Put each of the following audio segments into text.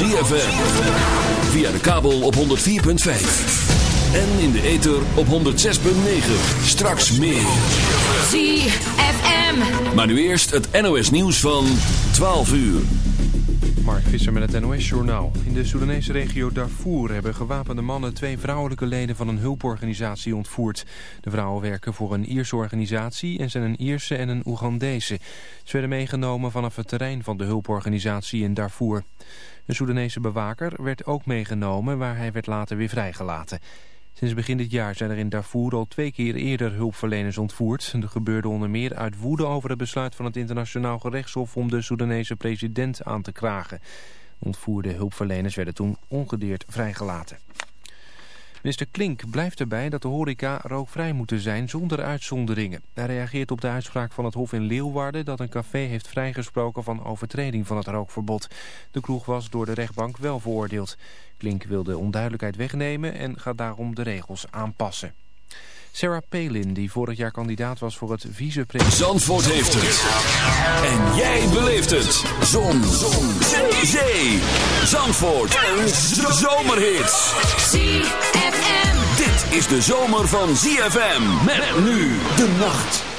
ZFM. Via de kabel op 104.5. En in de ether op 106.9. Straks meer. ZFM. Maar nu eerst het NOS nieuws van 12 uur. Mark Visser met het NOS-journaal. In de Soedanese regio Darfur hebben gewapende mannen twee vrouwelijke leden van een hulporganisatie ontvoerd. De vrouwen werken voor een Ierse organisatie en zijn een Ierse en een Oegandese. Ze werden meegenomen vanaf het terrein van de hulporganisatie in Darfur. Een Soedanese bewaker werd ook meegenomen waar hij werd later weer vrijgelaten. Sinds begin dit jaar zijn er in Darfur al twee keer eerder hulpverleners ontvoerd. Dat gebeurde onder meer uit woede over het besluit van het internationaal gerechtshof om de Soedanese president aan te kragen. Ontvoerde hulpverleners werden toen ongedeerd vrijgelaten. Minister Klink blijft erbij dat de horeca rookvrij moeten zijn zonder uitzonderingen. Hij reageert op de uitspraak van het Hof in Leeuwarden dat een café heeft vrijgesproken van overtreding van het rookverbod. De kroeg was door de rechtbank wel veroordeeld. Klink wil de onduidelijkheid wegnemen en gaat daarom de regels aanpassen. Sarah Palin, die vorig jaar kandidaat was voor het vicepresident... Zandvoort heeft het. En jij beleeft het. Zon. Zon. Zee. Zee. Zandvoort. Een zomerhit. ZFM. Dit is de zomer van ZFM. Met nu de nacht.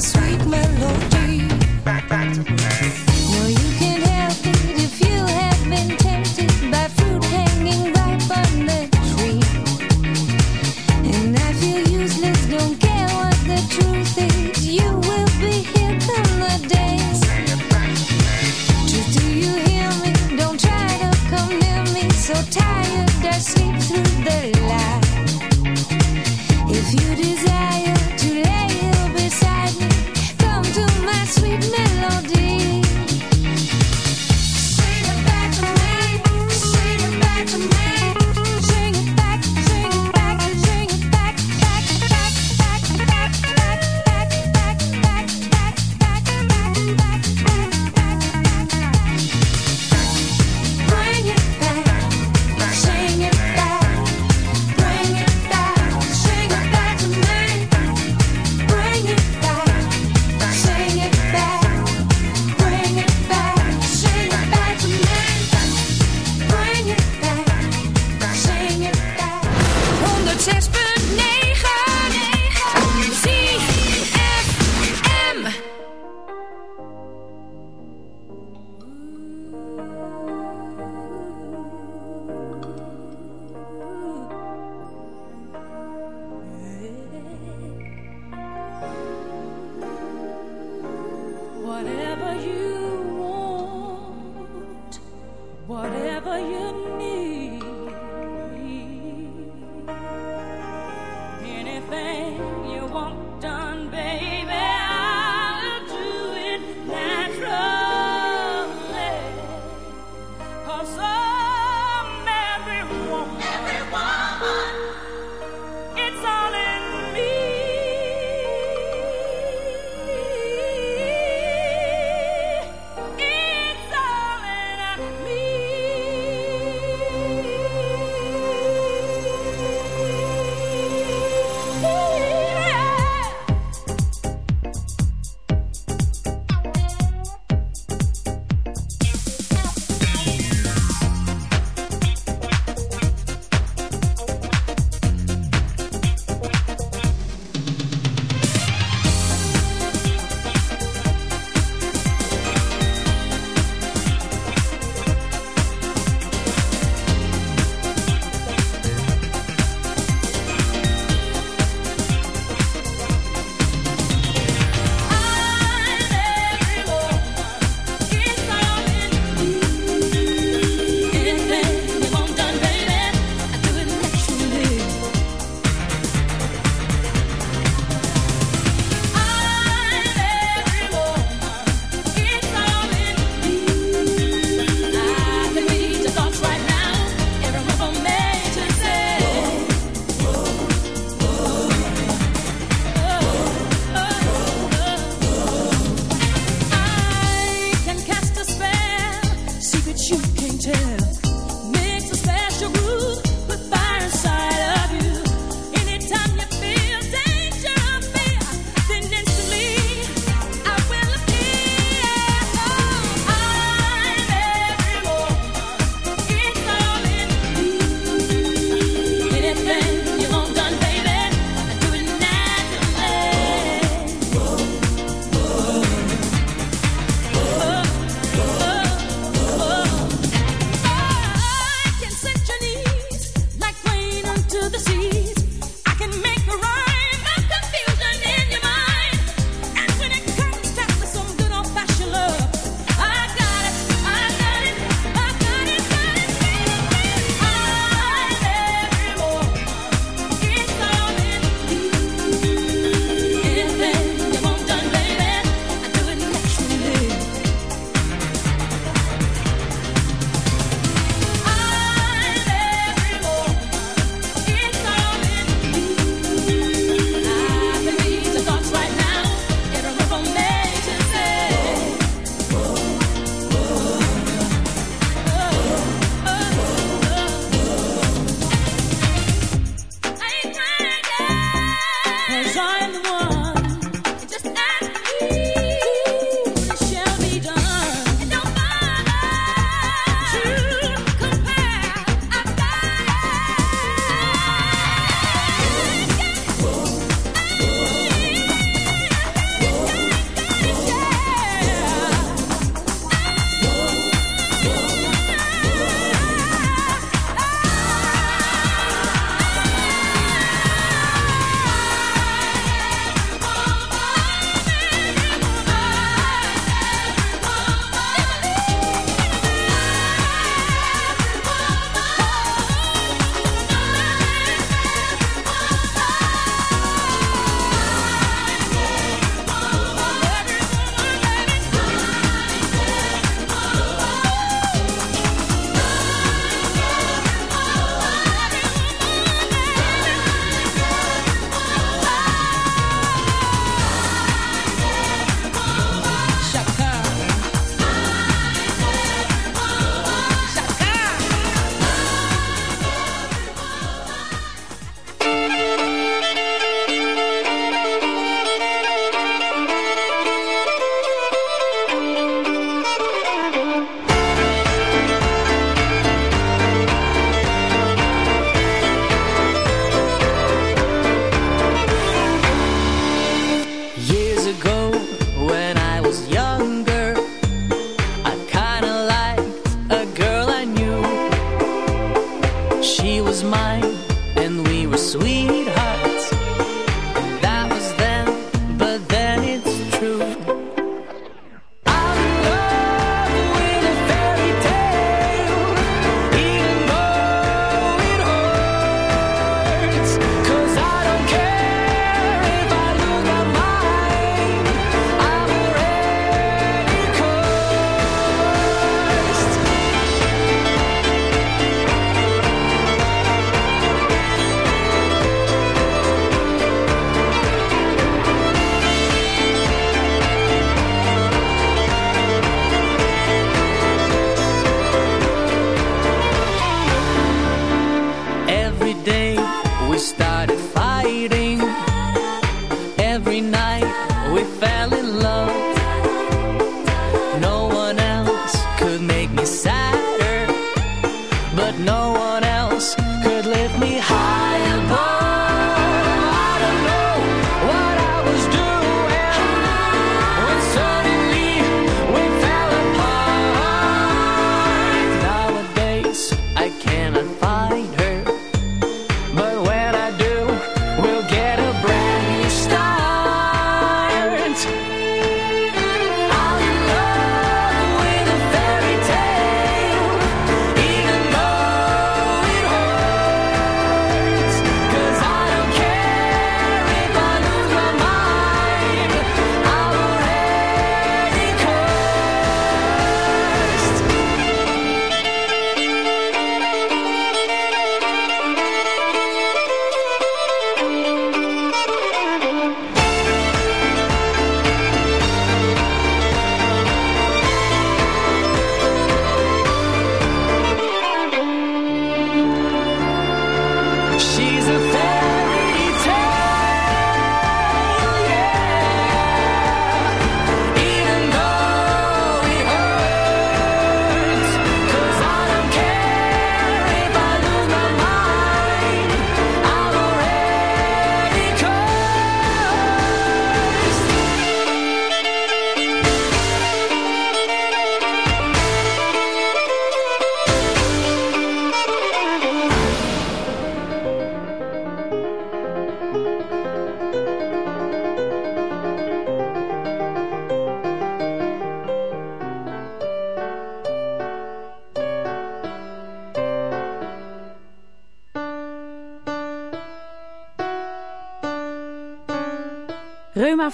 Sweet melody.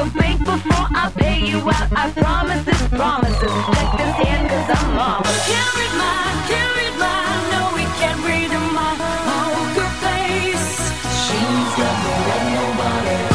you make before I pay you out. I promise this, promises. Check this hand, cause I'm marvelous. Can't read my. No, we can't read my poker face. She's got me like nobody